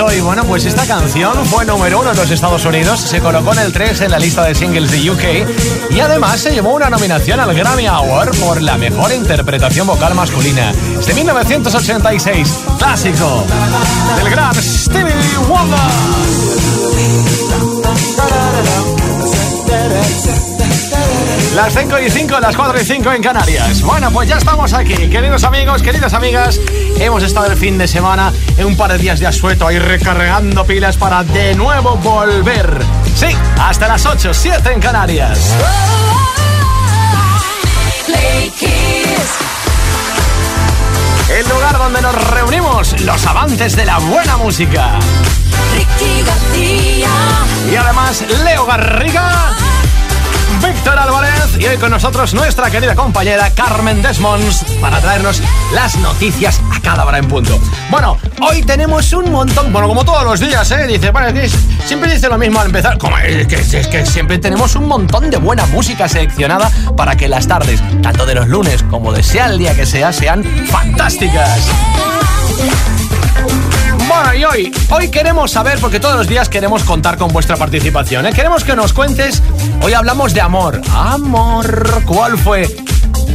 Hoy? Bueno, pues esta canción fue número uno en los Estados Unidos, se colocó en el 3 en la lista de singles de UK y además se llevó una nominación al Grammy Award por la mejor interpretación vocal masculina. Es de 1986, clásico del gran Stevie Wonder. Las 5 y 5, las 4 y 5 en Canarias. Bueno, pues ya estamos aquí, queridos amigos, queridas amigas. Hemos estado el fin de semana en un par de días de asueto ahí recargando pilas para de nuevo volver. Sí, hasta las 8, 7 en Canarias. El lugar donde nos reunimos, los avances de la buena música. Ricky García. Y además, Leo Garriga Víctor Álvarez y hoy con nosotros nuestra querida compañera Carmen Desmonds para traernos las noticias a cada hora en punto. Bueno, hoy tenemos un montón, bueno, como todos los días, ¿eh? Dice, bueno, es siempre dice lo mismo al empezar, como es que, es que siempre tenemos un montón de buena música seleccionada para que las tardes, tanto de los lunes como de sea el día que sea, sean fantásticas. Bueno, y hoy, hoy queremos saber, porque todos los días queremos contar con vuestra participación. ¿eh? Queremos que nos cuentes, hoy hablamos de amor. Amor, ¿cuál fue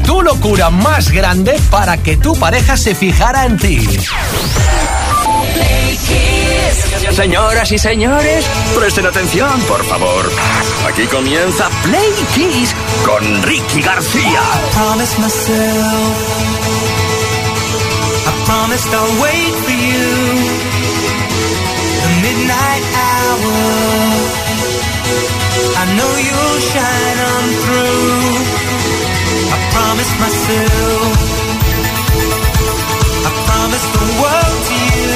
tu locura más grande para que tu pareja se fijara en ti? Señoras y señores, presten atención, por favor. Aquí comienza Play Kiss con Ricky García. promised I'll wait for you. midnight hour. I know you'll shine on through. I promise myself. I promise the world to you.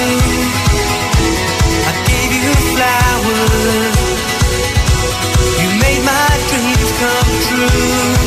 I gave you flowers. You made my dreams come true.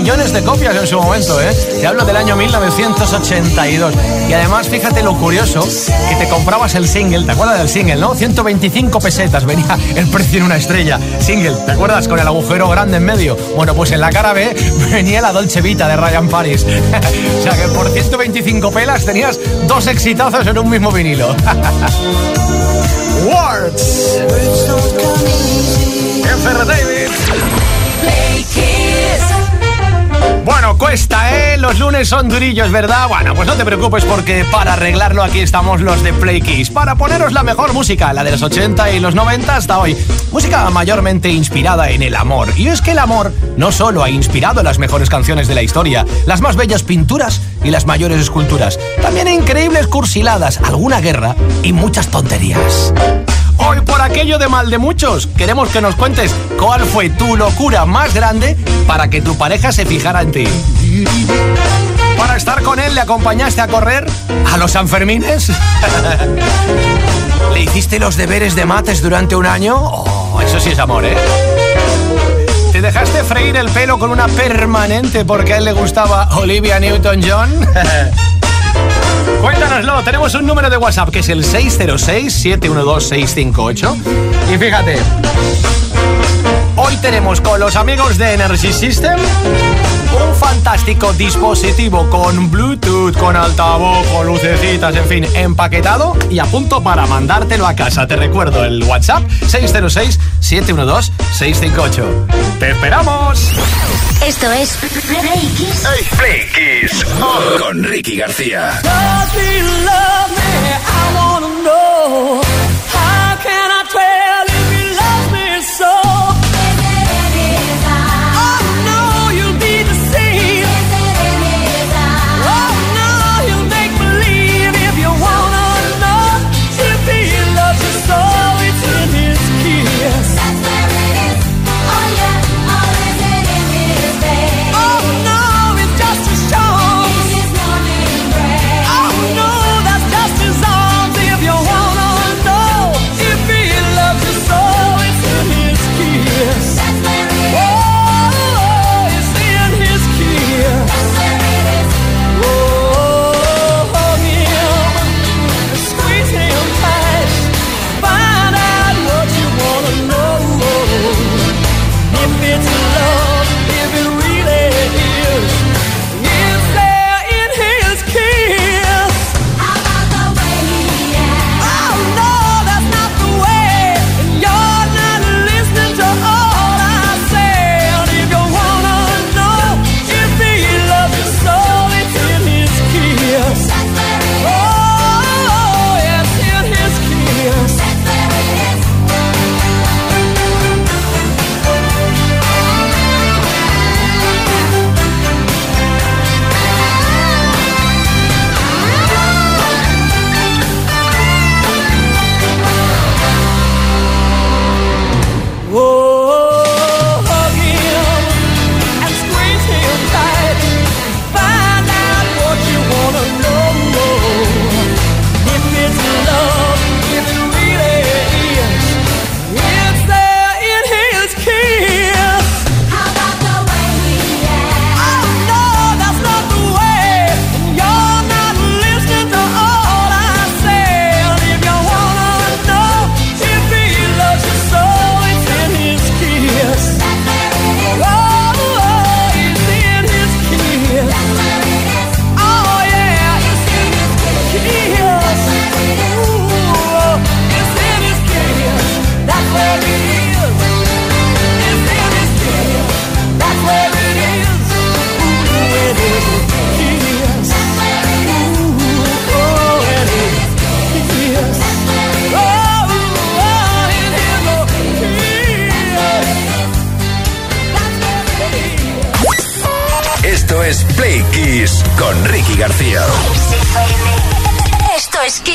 millones de copias en su momento, ¿eh? Te hablo del año 1982. Y además, fíjate lo curioso, que te comprabas el single, ¿te acuerdas del single, no? 125 pesetas, venía el precio en una estrella. Single, ¿te acuerdas? Con el agujero grande en medio. Bueno, pues en la cara B venía la Dolce Vita de Ryan Paris. o sea que por 125 pelas tenías dos exitazos en un mismo vinilo. Words. David. Bueno, cuesta, ¿eh? Los lunes son durillos, ¿verdad? Bueno, pues no te preocupes porque para arreglarlo aquí estamos los de Play Kiss. Para poneros la mejor música, la de los 80 y los 90 hasta hoy. Música mayormente inspirada en el amor. Y es que el amor no solo ha inspirado las mejores canciones de la historia, las más bellas pinturas y las mayores esculturas. También increíbles cursiladas, alguna guerra y muchas tonterías. Hoy por aquello de mal de muchos, queremos que nos cuentes cuál fue tu locura más grande para que tu pareja se fijara en ti. Para estar con él le acompañaste a correr a los Sanfermines. ¿Le hiciste los deberes de mates durante un año? Oh, eso sí es amor, ¿eh? ¿Te dejaste freír el pelo con una permanente porque a él le gustaba Olivia Newton-John? Cuéntanoslo, tenemos un número de WhatsApp que es el 606-712-658. Y fíjate, hoy tenemos con los amigos de Energy System un fantástico dispositivo con Bluetooth, con altavoz, con lucecitas, en fin, empaquetado y a punto para mandártelo a casa. Te recuerdo el WhatsApp 606-712-658. ¡Te esperamos! Esto es Play Kiss. Play Kiss con Ricky García.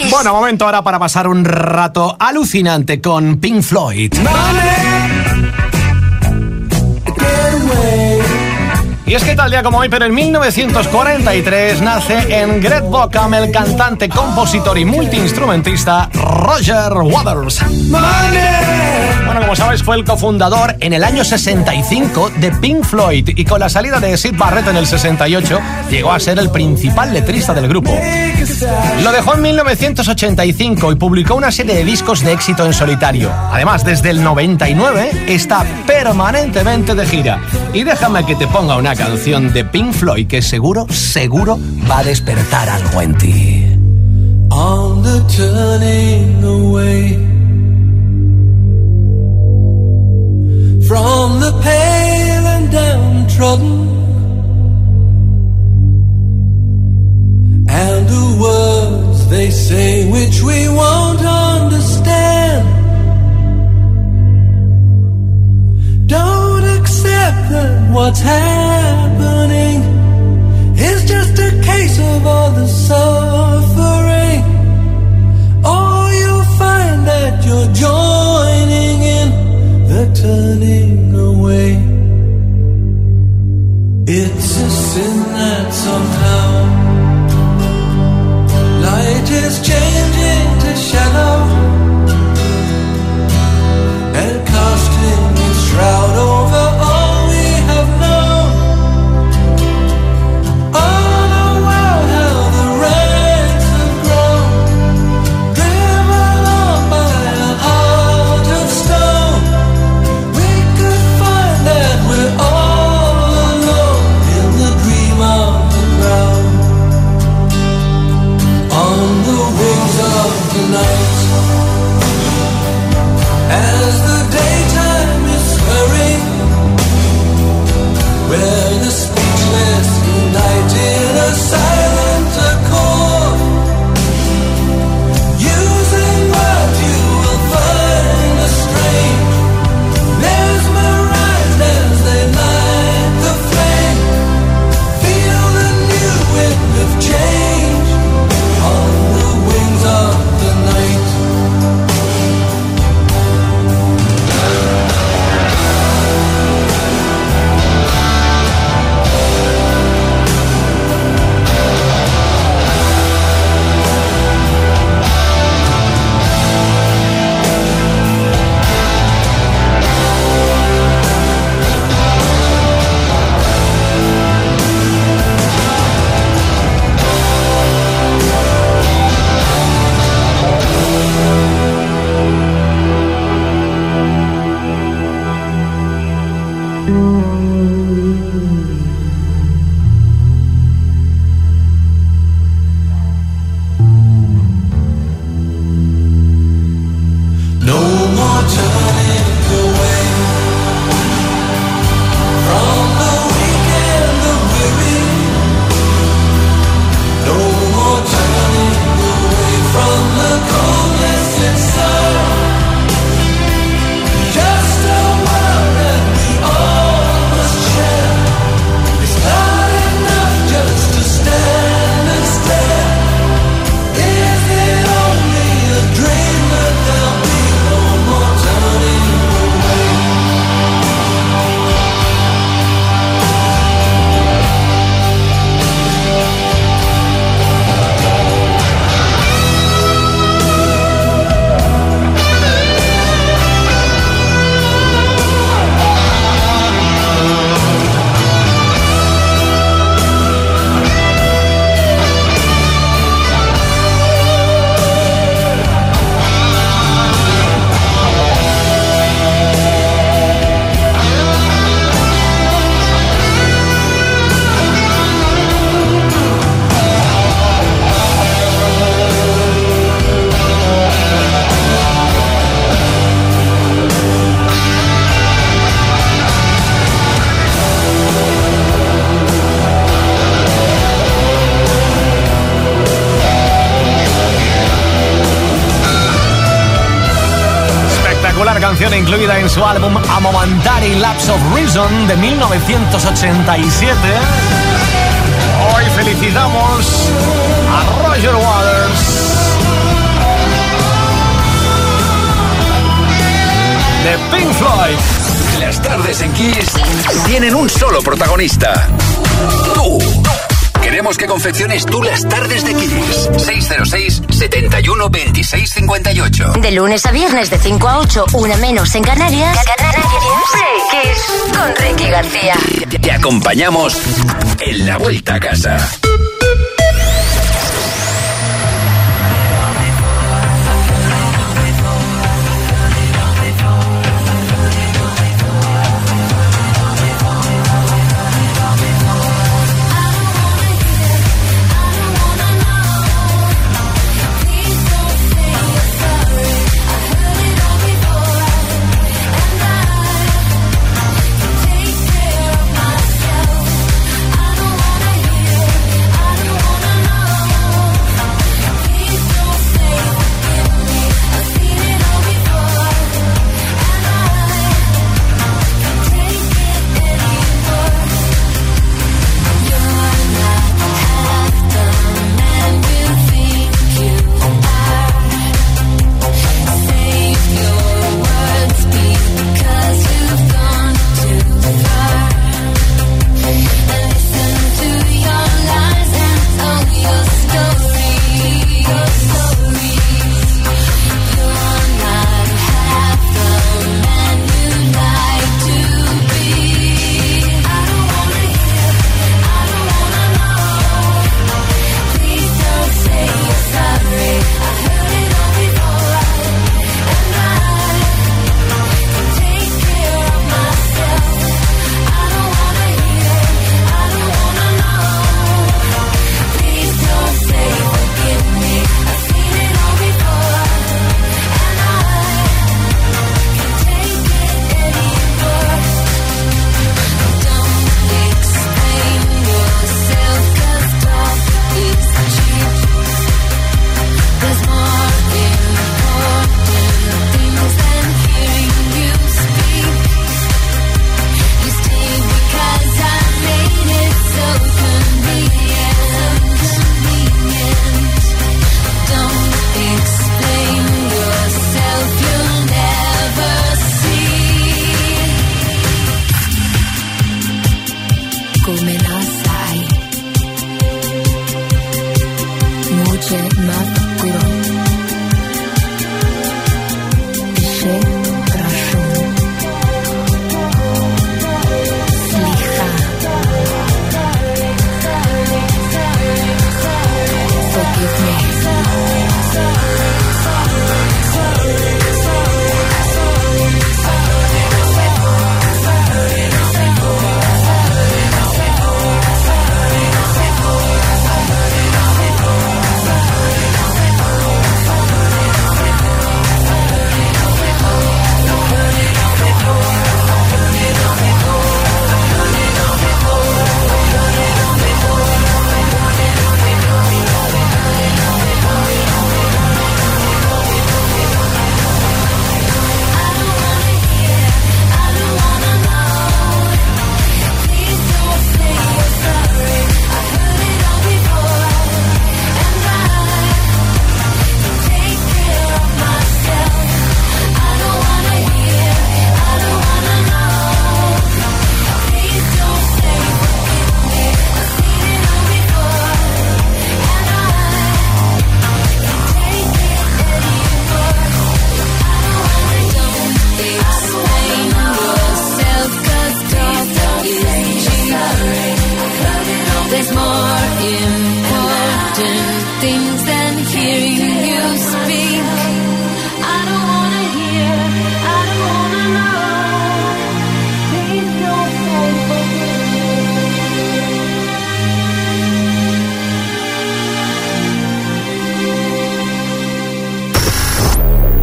Bueno, momento ahora para pasar un rato alucinante con Pink Floyd. Y es que tal día como hoy, pero en 1943 nace en Great Bockham el cantante, compositor y multiinstrumentista Roger Waters. Bueno, como sabéis, fue el cofundador en el año 65 de Pink Floyd y con la salida de Sid Barrett en el 68 llegó a ser el principal letrista del grupo. Lo dejó en 1985 y publicó una serie de discos de éxito en solitario. Además, desde el 99 está permanentemente de gira. Y déjame que te ponga una canción de Pink Floyd que seguro, seguro va a despertar algo en ti. On the turning away from the pale and and the words they say which we won't understand. Don't accept that what's happening is just a case of all the suffering. Or you'll find that you're joining in the turning away. It's a sin that somehow is changing to shadow No canción incluida en su álbum A Momentary Lapse of Reason de 1987. Hoy felicitamos a Roger Waters. De Pink Floyd. Las tardes en Kiss tienen un solo protagonista. Tú. Queremos que confecciones tú las tardes de Kiss. 606 71 26 58. De lunes a viernes de 5 a 8, una menos en Canarias. Canarias. Kiss con Ricky García. Te acompañamos en la vuelta a casa.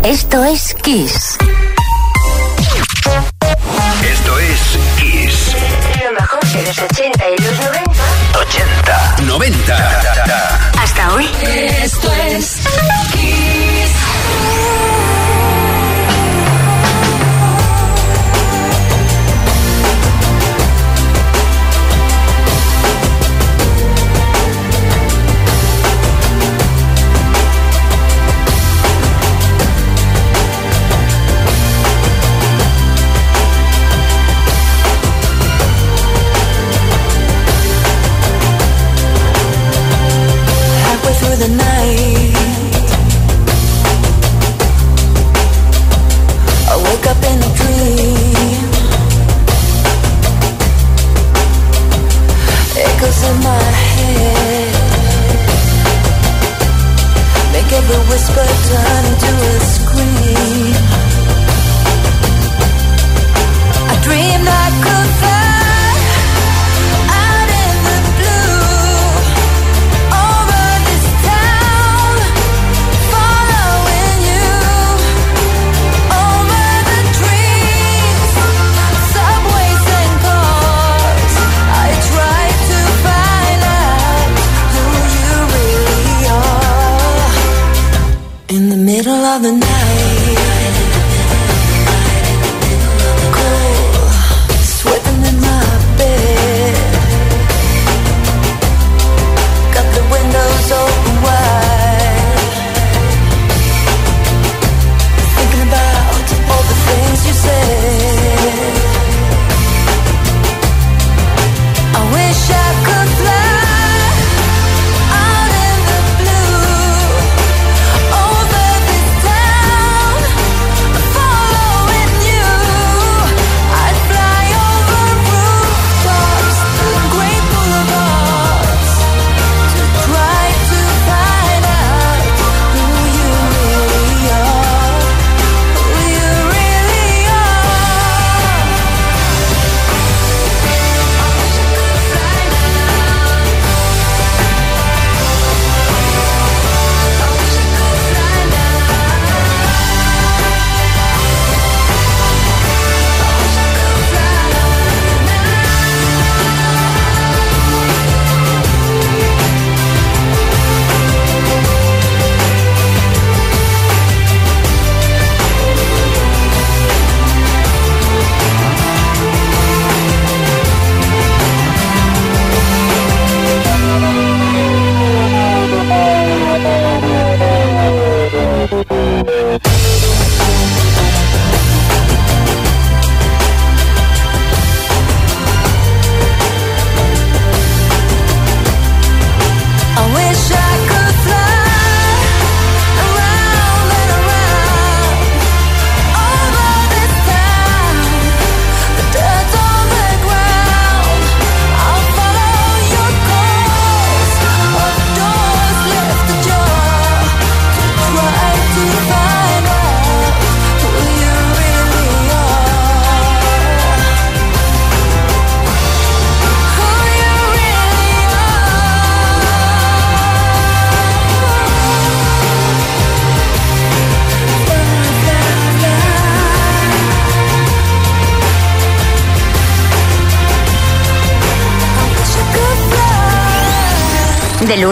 Esto es Kiss. Esto es Kiss. Lo mejor de los 80 y los 90. 80, 90. Hasta hoy. Esto es middle of the night.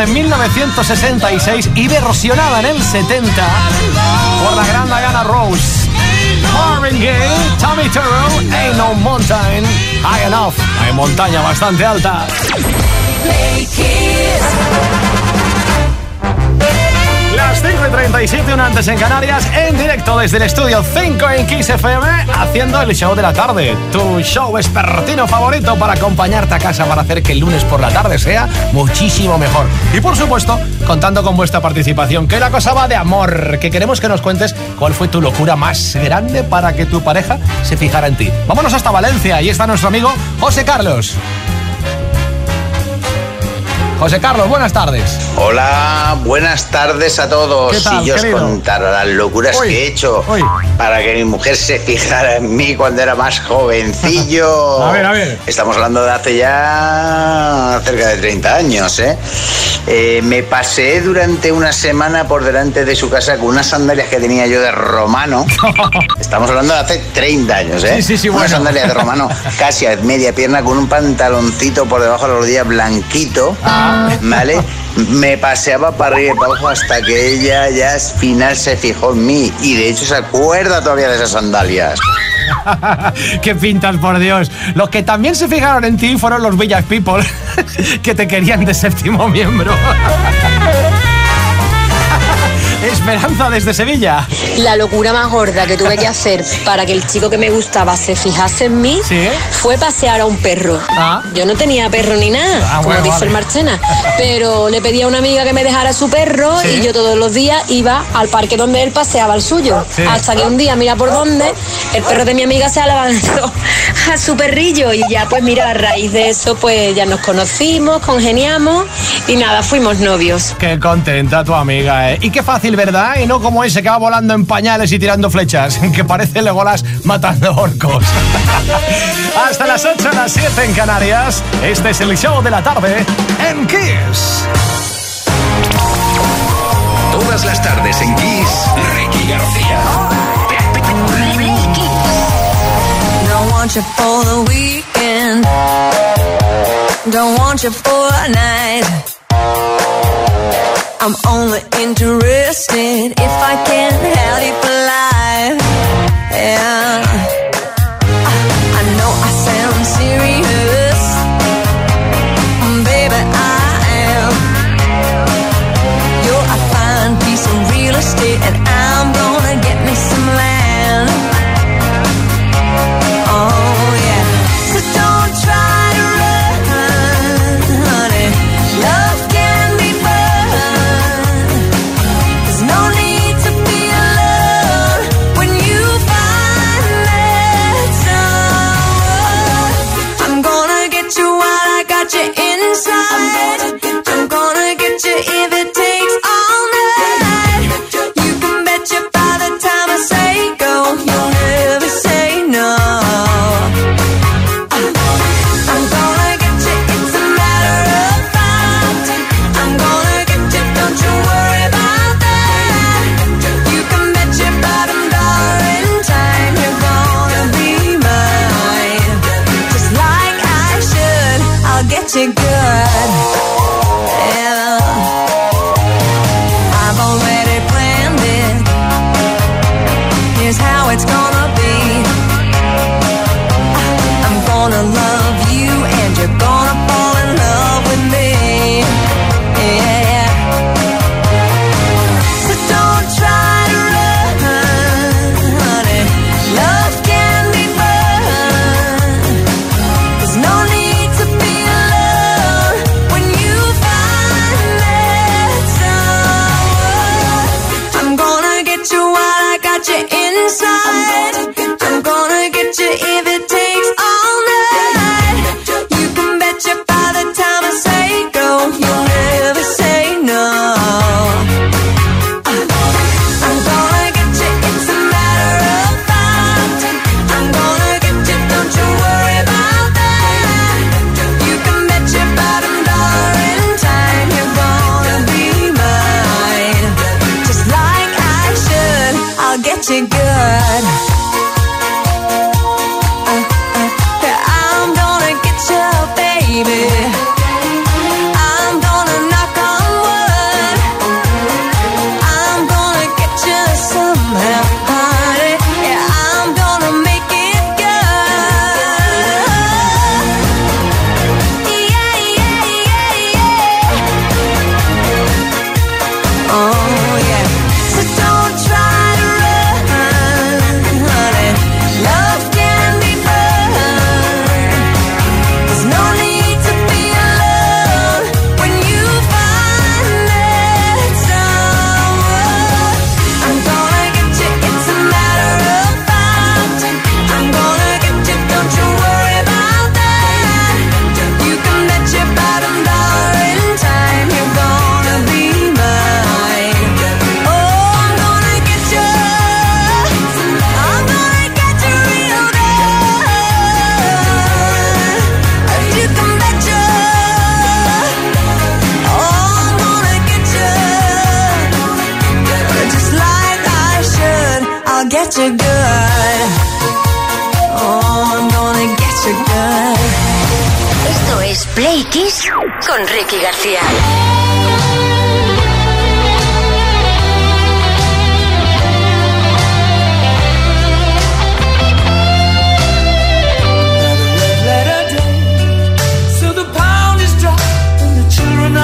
En 1966 y versionada en el 70 por la gran Diana Rose. Marvin Gaye, Tommy Turrell, Ain't No Mountain High Enough. Hay montaña bastante alta. Las 5 y 37, una antes en Canarias, en directo desde el estudio 5 en Kiss FM, haciendo el show de la tarde. Tu show espertino favorito para acompañarte a casa para hacer que el lunes por la tarde sea muchísimo mejor. Y por supuesto, contando con vuestra participación, que la cosa va de amor, que queremos que nos cuentes cuál fue tu locura más grande para que tu pareja se fijara en ti. Vámonos hasta Valencia, y está nuestro amigo José Carlos. José Carlos, buenas tardes. Hola, buenas tardes a todos. ¿Qué tal, si yo os contara las locuras que he hecho para que mi mujer se fijara en mí cuando era más jovencillo. A ver, a ver. Estamos hablando de hace ya cerca de 30 años, ¿eh? Eh, me pasé durante una semana por delante de su casa con unas sandalias que tenía yo de romano. Estamos hablando de hace 30 años, ¿eh? Sí, sí, sí, Unas bueno. sandalias de romano casi a media pierna con un pantaloncito por debajo de la rodilla blanquito, Ah. ¿vale? Me paseaba para arriba y para abajo hasta que ella ya al final se fijó en mí y de hecho se acuerda todavía de esas sandalias. ¡Qué pintas, por Dios! Los que también se fijaron en ti fueron los Village People, que te querían de séptimo miembro. Esperanza desde Sevilla. La locura más gorda que tuve que hacer para que el chico que me gustaba se fijase en mí Sí. fue pasear a un perro. Ah. Yo no tenía perro ni nada, Ah, como bueno, dice vale. el Marchena, pero le pedí a una amiga que me dejara su perro Sí. y yo todos los días iba al parque donde él paseaba el suyo. Sí. Hasta que un día, mira por dónde, el perro de mi amiga se levantó a su perrillo y ya pues mira, a raíz de eso pues ya nos conocimos, congeniamos y nada, fuimos novios. Qué contenta tu amiga, ¿eh? Y qué fácil, ¿verdad? Y no como ese que va volando en pañales y tirando flechas, que parece Legolas matando orcos. Hasta las 8, las 7 en Canarias. Este es el show de la tarde en Kiss. Todas las tardes en Kiss, Ricky García. Don't want you for the weekend. Don't want you for a night. I'm only interested if I can have you life. Yeah.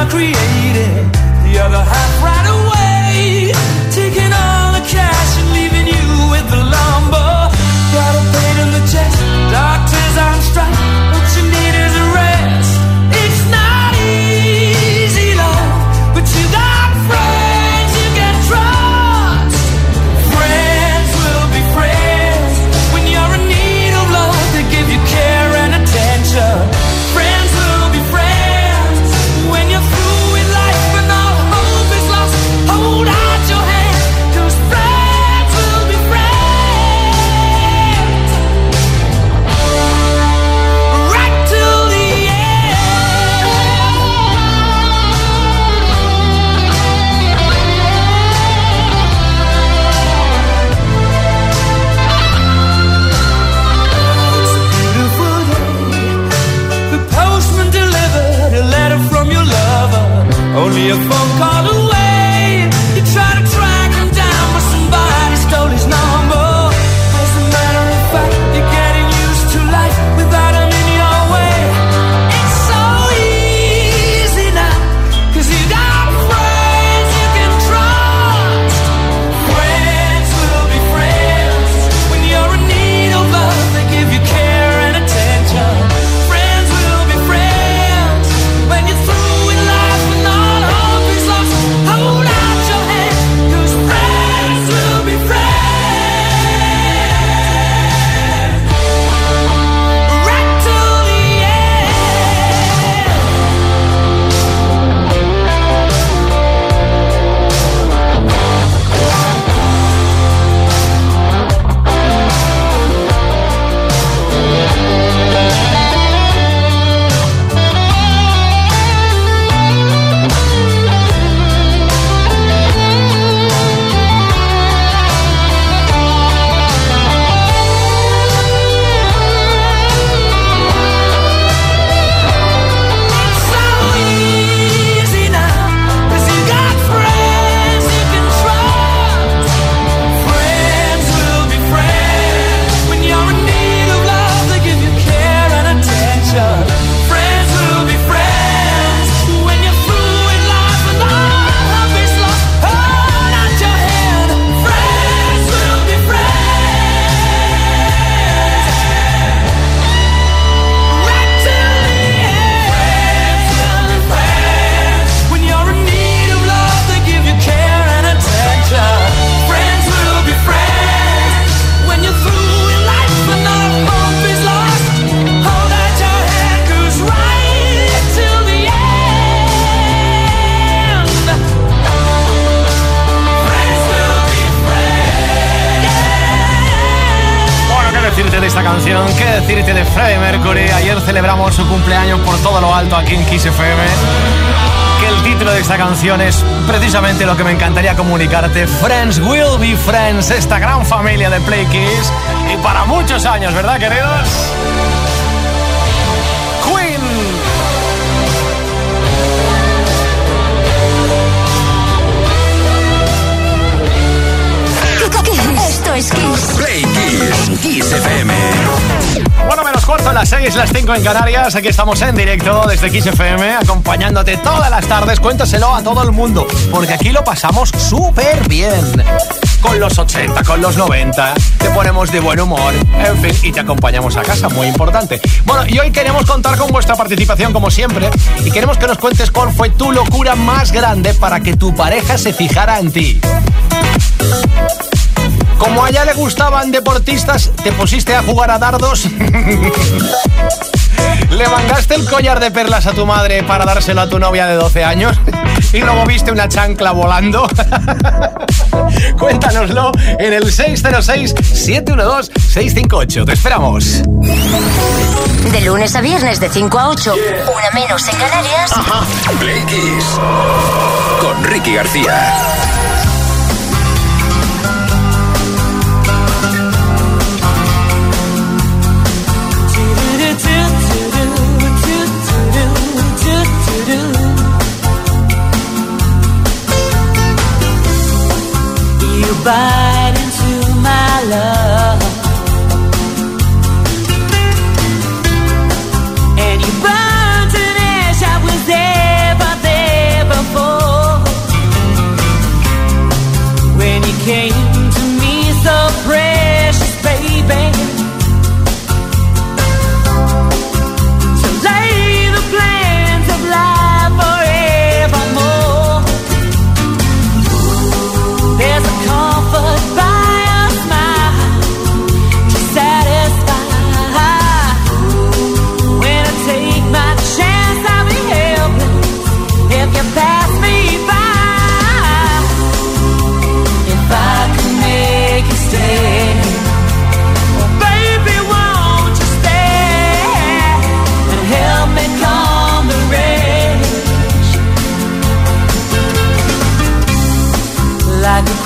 Created. The other half right decirte de esta canción? ¿Qué decirte de Freddie Mercury? Ayer celebramos su cumpleaños por todo lo alto aquí en Kiss FM. Que el título de esta canción es precisamente lo que me encantaría comunicarte. Friends will be friends, esta gran familia de Play Kiss. Y para muchos años, ¿verdad, queridos? Es Kiss. Play Kiss, Kiss FM. Bueno, menos cuarto, las 6, las 5 en Canarias. Aquí estamos en directo desde Kiss FM, acompañándote todas las tardes. Cuéntaselo a todo el mundo, porque aquí lo pasamos súper bien. Con los 80, con los 90, te ponemos de buen humor, en fin, y te acompañamos a casa, muy importante. Bueno, y hoy queremos contar con vuestra participación, como siempre, y queremos que nos cuentes cuál fue tu locura más grande para que tu pareja se fijara en ti. Como a ella le gustaban deportistas, ¿te pusiste a jugar a dardos? ¿Le mangaste el collar de perlas a tu madre para dárselo a tu novia de 12 años? ¿Y luego viste una chancla volando? Cuéntanoslo en el 606-712-658. Te esperamos. De lunes a viernes de 5 a 8, una menos en Canarias. Play Kiss. Con Ricky García. Bye.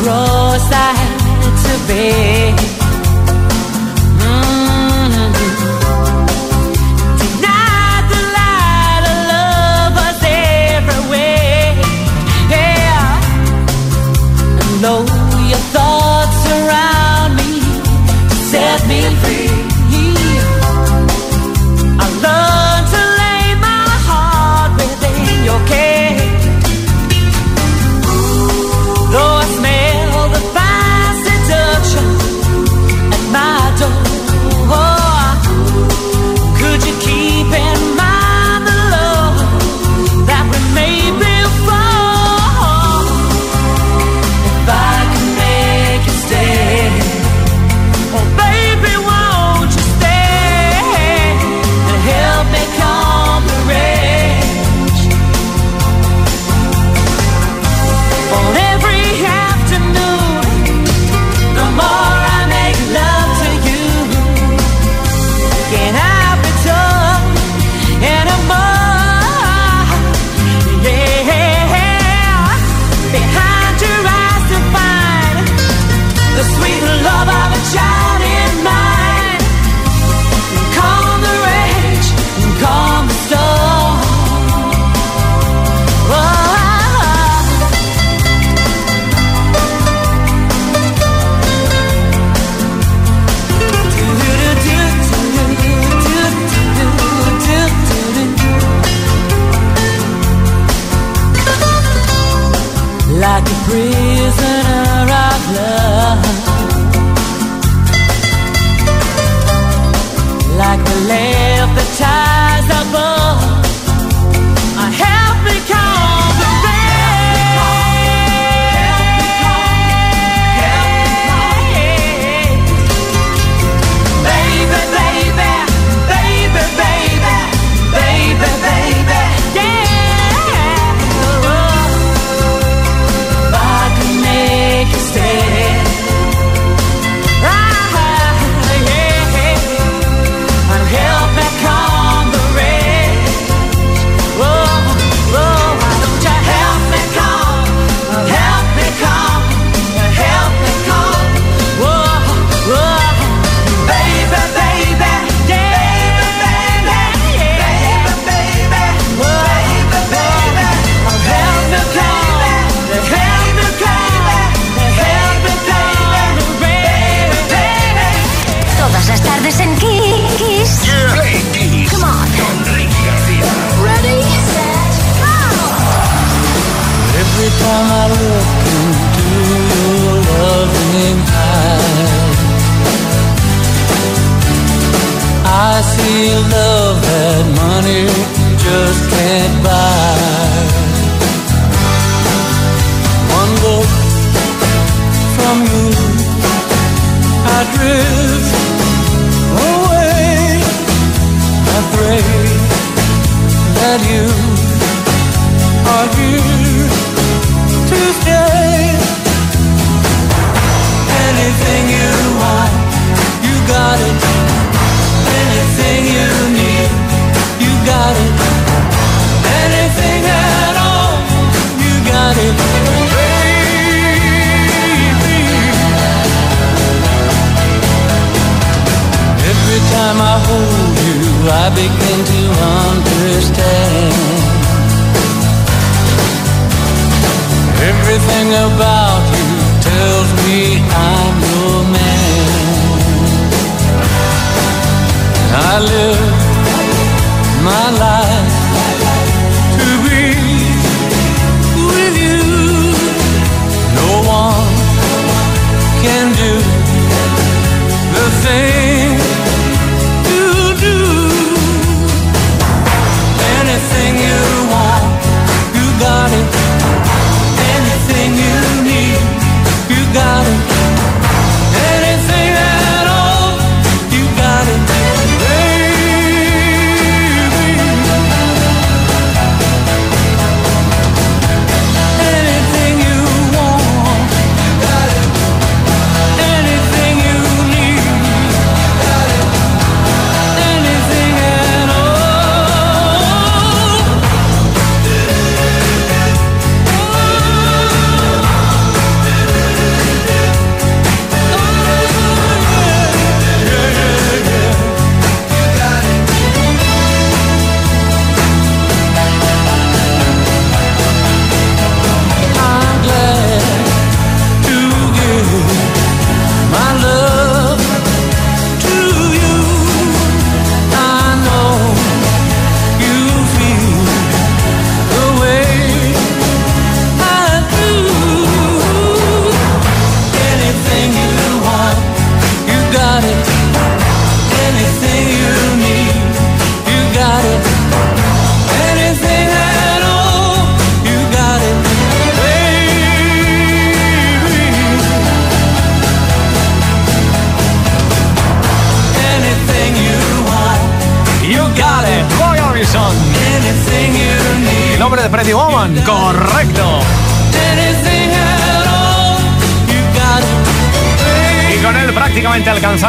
Cross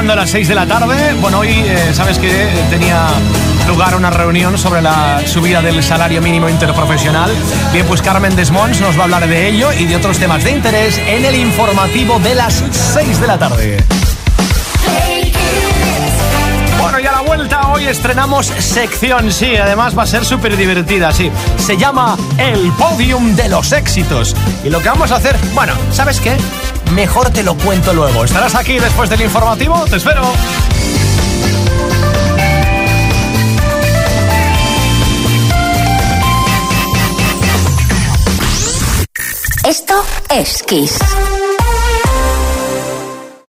alcanzando las 6 de la tarde. Bueno, hoy eh, sabes que tenía lugar una reunión sobre la subida del salario mínimo interprofesional. Bien, pues Carmen Desmonts nos va a hablar de ello y de otros temas de interés en el informativo de las 6 de la tarde. Bueno, y a la vuelta hoy estrenamos sección, sí, además va a ser súper divertida, sí. Se llama El Podium de los Éxitos. Y lo que vamos a hacer, bueno, ¿sabes qué? Mejor te lo cuento luego. ¿Estarás aquí después del informativo? Te espero. Esto es Kiss.